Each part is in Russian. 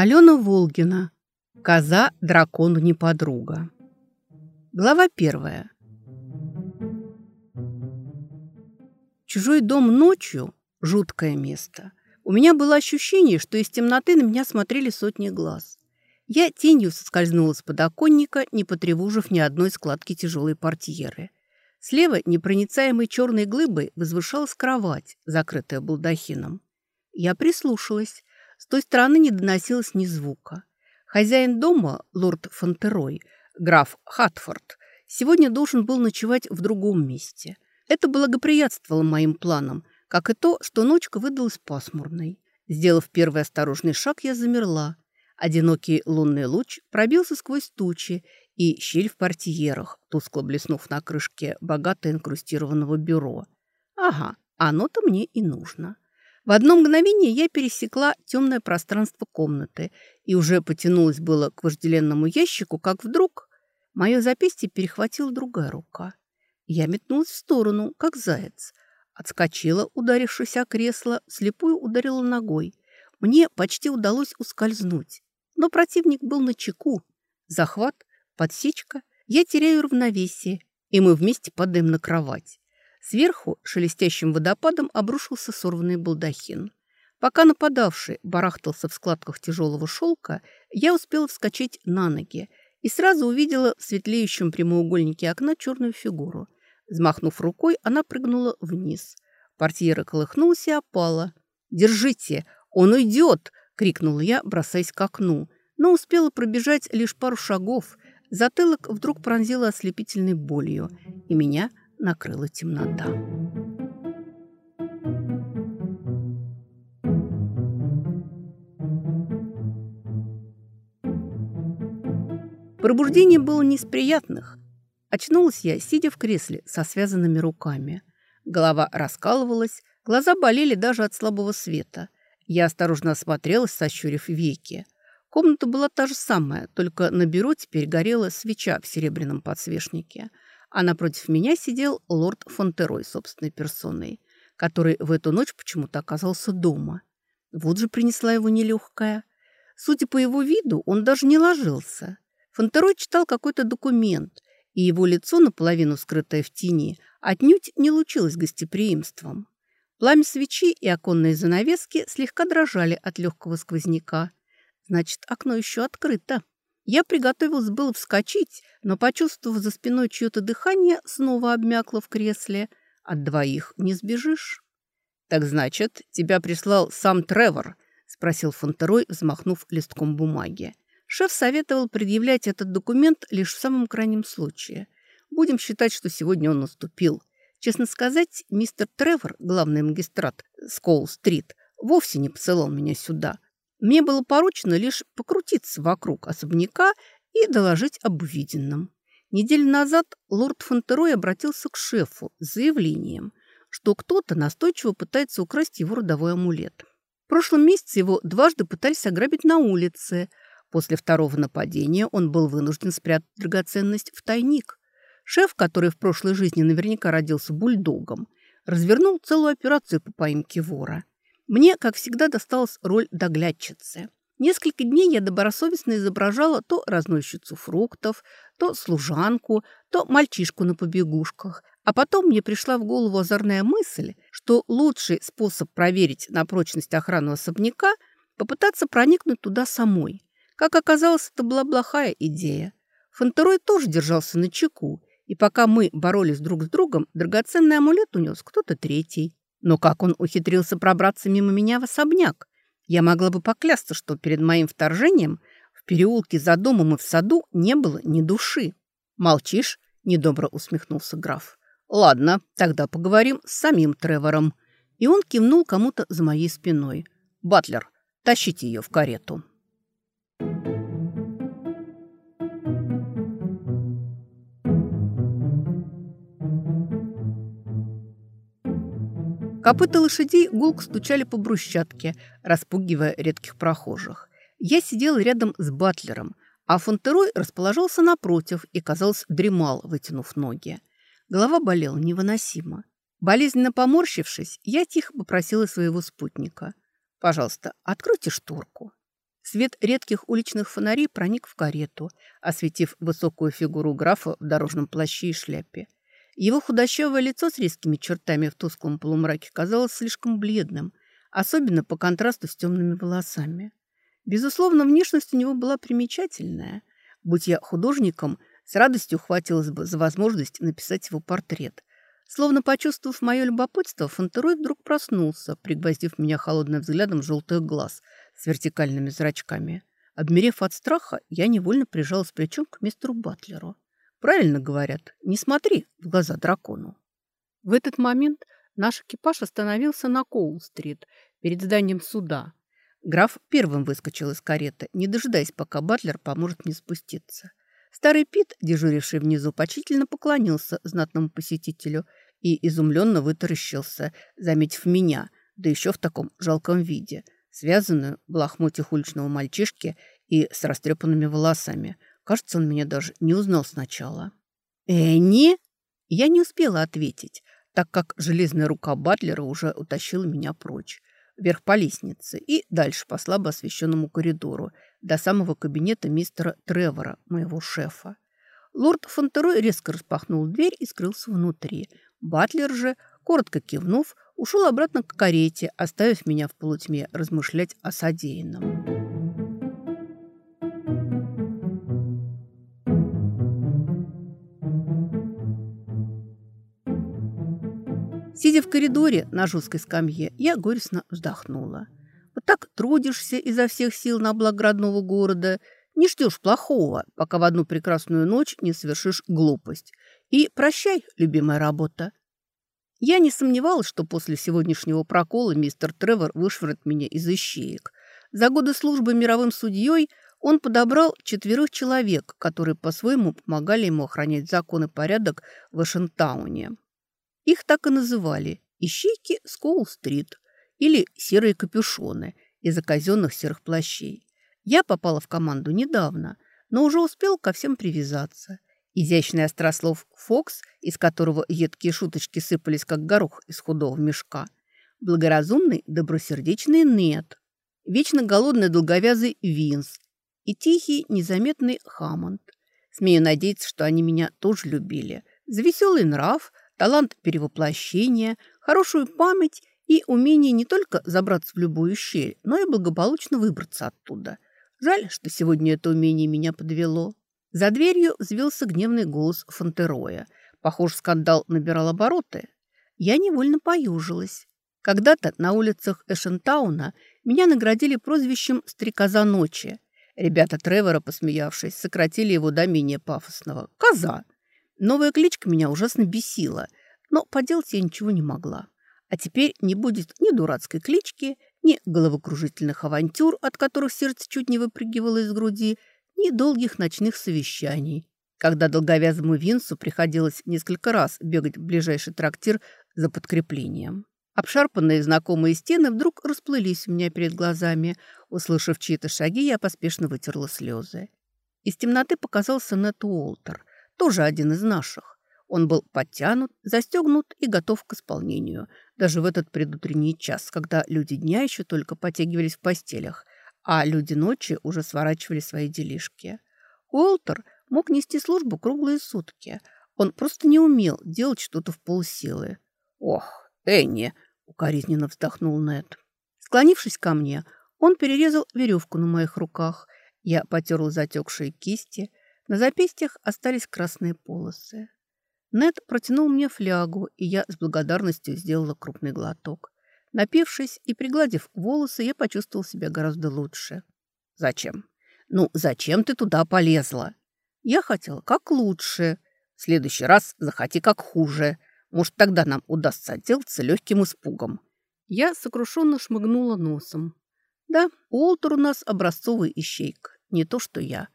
Алена Волгина. Коза дракону не подруга. Глава первая. Чужой дом ночью – жуткое место. У меня было ощущение, что из темноты на меня смотрели сотни глаз. Я тенью соскользнула с подоконника, не потревожив ни одной складки тяжелой портьеры. Слева непроницаемой черной глыбой возвышалась кровать, закрытая балдахином. Я прислушалась. С той стороны не доносилось ни звука. Хозяин дома, лорд Фонтерой, граф Хатфорд, сегодня должен был ночевать в другом месте. Это благоприятствовало моим планам, как и то, что ночка выдалась пасмурной. Сделав первый осторожный шаг, я замерла. Одинокий лунный луч пробился сквозь тучи и щель в портьерах, тускло блеснув на крышке богато инкрустированного бюро. Ага, оно-то мне и нужно. В одно мгновение я пересекла темное пространство комнаты и уже потянулась было к вожделенному ящику, как вдруг мое запястье перехватила другая рука. Я метнулась в сторону, как заяц. Отскочила, ударившись о кресло, слепую ударила ногой. Мне почти удалось ускользнуть. Но противник был на чеку. Захват, подсечка. Я теряю равновесие, и мы вместе падаем на кровать. Сверху шелестящим водопадом обрушился сорванный балдахин. Пока нападавший барахтался в складках тяжелого шелка, я успела вскочить на ноги и сразу увидела в светлеющем прямоугольнике окна черную фигуру. Взмахнув рукой, она прыгнула вниз. Портьера колыхнулась и опала. «Держите! Он уйдет!» — крикнула я, бросаясь к окну. Но успела пробежать лишь пару шагов. Затылок вдруг пронзила ослепительной болью, и меня накрыла темнота. Пробуждение было не из приятных. Очнулась я, сидя в кресле со связанными руками. Голова раскалывалась, глаза болели даже от слабого света. Я осторожно осмотрелась, сощурив веки. Комната была та же самая, только на бюро теперь горела свеча в серебряном подсвечнике – а напротив меня сидел лорд Фонтерой собственной персоной, который в эту ночь почему-то оказался дома. Вот же принесла его нелегкая. Судя по его виду, он даже не ложился. Фонтерой читал какой-то документ, и его лицо, наполовину скрытое в тени, отнюдь не лучилось гостеприимством. Пламя свечи и оконные занавески слегка дрожали от легкого сквозняка. Значит, окно еще открыто. Я приготовилась было вскочить, но, почувствовав за спиной чье-то дыхание, снова обмякла в кресле. От двоих не сбежишь. «Так значит, тебя прислал сам Тревор?» – спросил Фонтерой, взмахнув листком бумаги. Шеф советовал предъявлять этот документ лишь в самом крайнем случае. Будем считать, что сегодня он наступил. Честно сказать, мистер Тревор, главный магистрат Скоул-стрит, вовсе не посылал меня сюда – мне было поручено лишь покрутиться вокруг особняка и доложить об увиденном. Неделю назад лорд Фонтерой обратился к шефу с заявлением, что кто-то настойчиво пытается украсть его родовой амулет. В прошлом месяце его дважды пытались ограбить на улице. После второго нападения он был вынужден спрятать драгоценность в тайник. Шеф, который в прошлой жизни наверняка родился бульдогом, развернул целую операцию по поимке вора. Мне, как всегда, досталась роль доглядчицы. Несколько дней я добросовестно изображала то разносчицу фруктов, то служанку, то мальчишку на побегушках. А потом мне пришла в голову озорная мысль, что лучший способ проверить на прочность охрану особняка – попытаться проникнуть туда самой. Как оказалось, это была плохая идея. Фонтерой тоже держался на чеку, и пока мы боролись друг с другом, драгоценный амулет унес кто-то третий. Но как он ухитрился пробраться мимо меня в особняк? Я могла бы поклясться, что перед моим вторжением в переулке за домом и в саду не было ни души. «Молчишь?» – недобро усмехнулся граф. «Ладно, тогда поговорим с самим Тревором». И он кивнул кому-то за моей спиной. «Батлер, тащите ее в карету». Копыта лошадей гулко стучали по брусчатке, распугивая редких прохожих. Я сидел рядом с батлером, а Фонтерой расположился напротив и, казалось, дремал, вытянув ноги. Голова болела невыносимо. Болезненно поморщившись, я тихо попросила своего спутника. «Пожалуйста, откройте шторку». Свет редких уличных фонарей проник в карету, осветив высокую фигуру графа в дорожном плаще и шляпе. Его худощавое лицо с резкими чертами в тусклом полумраке казалось слишком бледным, особенно по контрасту с темными волосами. Безусловно, внешность у него была примечательная. Будь я художником, с радостью хватилось бы за возможность написать его портрет. Словно почувствовав мое любопытство, Фонтерой вдруг проснулся, пригвоздив меня холодным взглядом желтых глаз с вертикальными зрачками. Обмерев от страха, я невольно прижалась плечом к мистеру Батлеру. Правильно говорят, не смотри в глаза дракону. В этот момент наш экипаж остановился на Коул-стрит перед зданием суда. Граф первым выскочил из кареты, не дожидаясь, пока Батлер поможет мне спуститься. Старый Пит, дежуривший внизу, почтительно поклонился знатному посетителю и изумленно вытаращился, заметив меня, да еще в таком жалком виде, связанную в лохмотьях уличного мальчишки и с растрепанными волосами – Кажется, он меня даже не узнал сначала. «Энни?» Я не успела ответить, так как железная рука Батлера уже утащила меня прочь, вверх по лестнице и дальше по слабо освещенному коридору, до самого кабинета мистера Тревора, моего шефа. Лорд Фонтерой резко распахнул дверь и скрылся внутри. Батлер же, коротко кивнув, ушел обратно к карете, оставив меня в полутьме размышлять о содеянном. Сидя в коридоре на жесткой скамье, я горестно вздохнула. Вот так трудишься изо всех сил на благо родного города, не ждешь плохого, пока в одну прекрасную ночь не совершишь глупость. И прощай, любимая работа. Я не сомневалась, что после сегодняшнего прокола мистер Тревор вышвырнет меня из ищеек. За годы службы мировым судьей он подобрал четверых человек, которые по-своему помогали ему охранять закон и порядок в Вашингтауне. Их так и называли – ищейки Скоул-стрит или серые капюшоны из-за серых плащей. Я попала в команду недавно, но уже успел ко всем привязаться. Изящный острослов Фокс, из которого едкие шуточки сыпались, как горох из худого мешка. Благоразумный, добросердечный Нет. Вечно голодный долговязый Винс. И тихий, незаметный Хаммонд. Смею надеяться, что они меня тоже любили. За веселый нрав, талант перевоплощения, хорошую память и умение не только забраться в любую щель, но и благополучно выбраться оттуда. Жаль, что сегодня это умение меня подвело. За дверью взвился гневный голос Фонтероя. Похоже, скандал набирал обороты. Я невольно поюжилась. Когда-то на улицах Эшентауна меня наградили прозвищем «Стрекоза ночи». Ребята Тревора, посмеявшись, сократили его до менее пафосного «Коза». Новая кличка меня ужасно бесила, но поделать я ничего не могла. А теперь не будет ни дурацкой клички, ни головокружительных авантюр, от которых сердце чуть не выпрыгивало из груди, ни долгих ночных совещаний, когда долговязому Винсу приходилось несколько раз бегать в ближайший трактир за подкреплением. Обшарпанные знакомые стены вдруг расплылись у меня перед глазами. Услышав чьи-то шаги, я поспешно вытерла слезы. Из темноты показался Нет Уолтер тоже один из наших. Он был подтянут, застегнут и готов к исполнению, даже в этот предутренний час, когда люди дня еще только потягивались в постелях, а люди ночи уже сворачивали свои делишки. Уолтер мог нести службу круглые сутки. Он просто не умел делать что-то в полсилы. «Ох, Энни!» — укоризненно вздохнул Нед. Склонившись ко мне, он перерезал веревку на моих руках. Я потерла затекшие кисти, на запястьях остались красные полосы. Нед протянул мне флягу, и я с благодарностью сделала крупный глоток. Напившись и пригладив волосы, я почувствовал себя гораздо лучше. «Зачем?» «Ну, зачем ты туда полезла?» «Я хотела как лучше. В следующий раз захоти как хуже. Может, тогда нам удастся отделаться легким испугом». Я сокрушенно шмыгнула носом. «Да, Уолтер у нас образцовый ищейка, не то что я».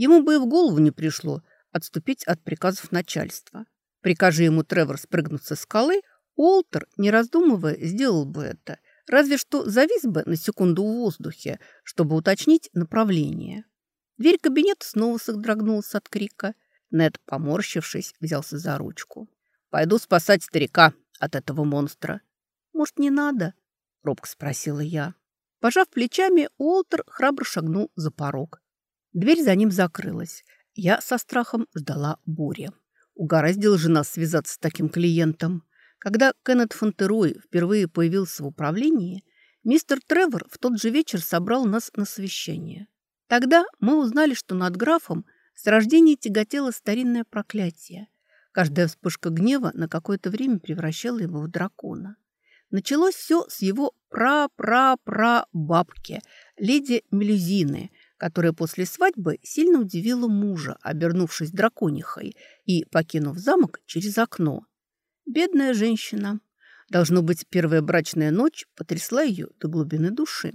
Ему бы и в голову не пришло отступить от приказов начальства. Прикажи ему Тревор спрыгнуть со скалы, Уолтер, не раздумывая, сделал бы это, разве что завис бы на секунду в воздухе, чтобы уточнить направление. Дверь кабинета снова содрогнулась от крика. Нед, поморщившись, взялся за ручку. «Пойду спасать старика от этого монстра». «Может, не надо?» — робко спросила я. Пожав плечами, Уолтер храбро шагнул за порог. Дверь за ним закрылась. Я со страхом ждала бури. Угораздила же нас связаться с таким клиентом. Когда Кеннет Фонтерой впервые появился в управлении, мистер Тревор в тот же вечер собрал нас на совещание. Тогда мы узнали, что над графом с рождения тяготело старинное проклятие. Каждая вспышка гнева на какое-то время превращала его в дракона. Началось все с его пра-пра-пра-бабки, леди Мелюзины, которая после свадьбы сильно удивила мужа, обернувшись драконихой и покинув замок через окно. Бедная женщина. Должно быть, первая брачная ночь потрясла ее до глубины души.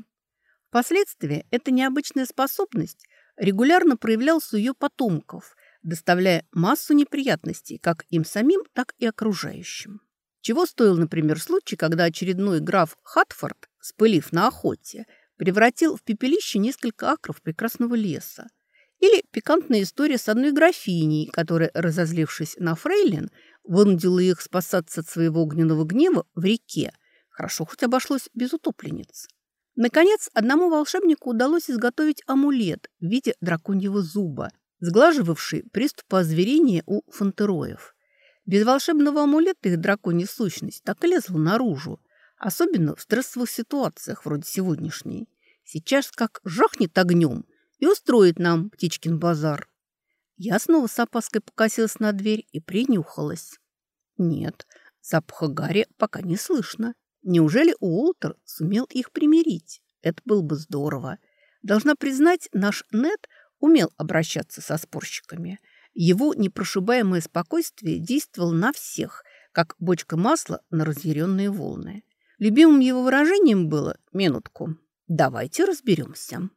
Впоследствии эта необычная способность регулярно проявлялась у ее потомков, доставляя массу неприятностей как им самим, так и окружающим. Чего стоил, например, случай, когда очередной граф Хатфорд, спылив на охоте, превратил в пепелище несколько акров прекрасного леса. Или пикантная история с одной графиней, которая, разозлившись на фрейлин, вынудила их спасаться от своего огненного гнева в реке. Хорошо хоть обошлось без утопленниц. Наконец, одному волшебнику удалось изготовить амулет в виде драконьего зуба, сглаживавший приступы озверения у фонтероев. Без волшебного амулета их драконья сущность так и лезла наружу, особенно в стрессовых ситуациях вроде сегодняшней. Сейчас как жахнет огнем и устроит нам птичкин базар. Я снова с опаской покосилась на дверь и принюхалась. Нет, запаха Гарри пока не слышно. Неужели Уолтер сумел их примирить? Это было бы здорово. Должна признать, наш Нет умел обращаться со спорщиками – его непрошибаемое спокойствие действовало на всех, как бочка масла на разъяренные волны. Любимым его выражением было «минутку, давайте разберемся».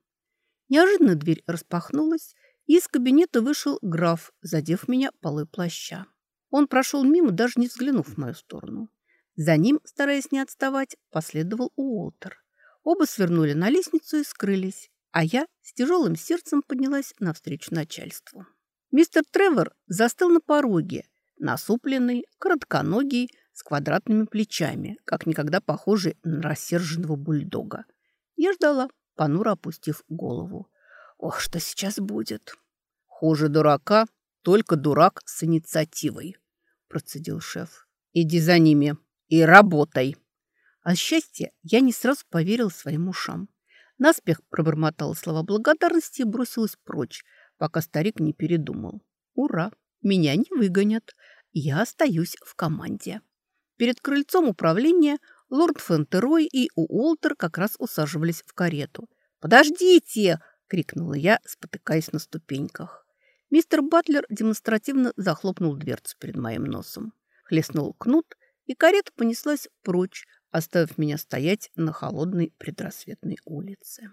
Неожиданно дверь распахнулась, и из кабинета вышел граф, задев меня полой плаща. Он прошел мимо, даже не взглянув в мою сторону. За ним, стараясь не отставать, последовал Уолтер. Оба свернули на лестницу и скрылись, а я с тяжелым сердцем поднялась навстречу начальству. Мистер Тревор застыл на пороге, насупленный, коротконогий, с квадратными плечами, как никогда похожий на рассерженного бульдога. Я ждала, понуро опустив голову. Ох, что сейчас будет? Хуже дурака, только дурак с инициативой, процедил шеф. Иди за ними и работай. От счастья я не сразу поверил своим ушам. Наспех пробормотала слова благодарности и бросилась прочь, пока старик не передумал. Ура! Меня не выгонят. Я остаюсь в команде. Перед крыльцом управления лорд Фентерой и Уолтер как раз усаживались в карету. «Подождите!» — крикнула я, спотыкаясь на ступеньках. Мистер Батлер демонстративно захлопнул дверцу перед моим носом. Хлестнул кнут, и карета понеслась прочь, оставив меня стоять на холодной предрассветной улице.